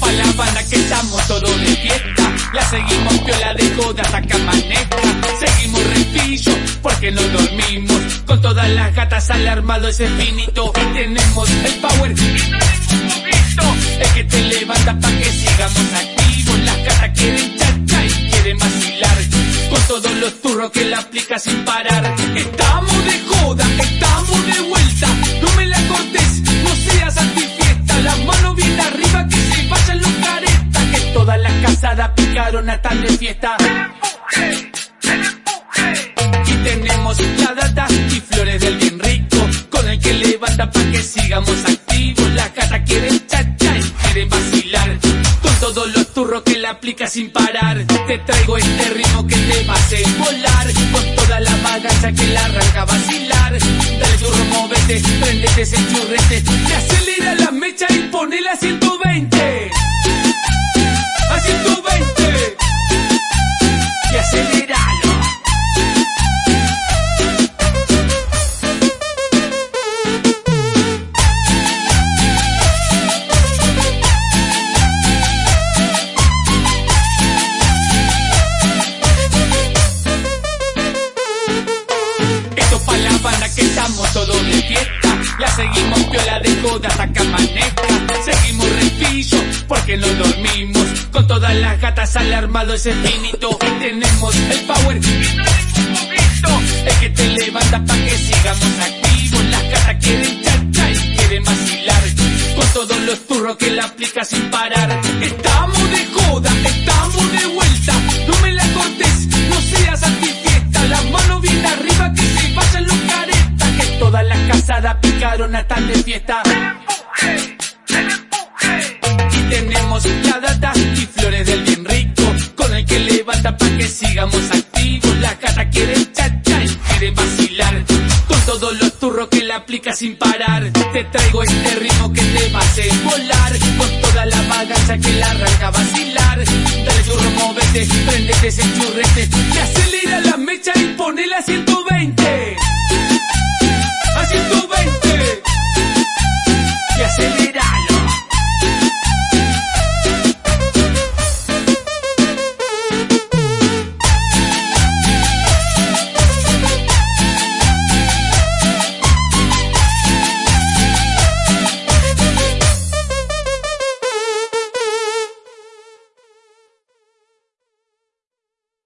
pa' la banda que estamos todos de fiesta. La seguimos piola de joda saca maneja. Seguimos repillo porque no dormimos. Con todas las gatas alarmado ese finito. Tenemos el power y no es un grito. El que te levanta pa' que sigamos activos. Las gatas quieren chacha y quieren vacilar. Con todos los turros que la aplica sin parar. Estamos Y tenemos la data y flores del bien rico. Con el que levanta pa' que sigamos activos. Las gatas quieren chacha y quieren vacilar. Con todos los turros que la aplica sin parar. Te traigo este ritmo que te va a hacer volar. Con toda la bagaza que la arranca a vacilar. Dale turro, movete, prendete ese churrete. Te acelera la mecha y ponela a 120. La seguimos piola de joda hasta que amanezca. Seguimos repillo porque no dormimos. Con todas las gatas alarmado ese finito. Y tenemos el power. El que te levanta pa' que sigamos activos. Las gatas quieren chacha y quieren vacilar. Con todos los turros que la aplica sin parar. Estamos casadas picaron a tan de fiesta. Y tenemos la data y flores del bien rico. Con el que levanta pa' que sigamos activos. Las gatas quieren chacha y quieren vacilar. Con todos los turros que la aplica sin parar. Te traigo este ritmo que te va a hacer volar. Con toda la bagaza que la arranca vacilar. Dale churro, movete, prendete ese churrete. facilidad.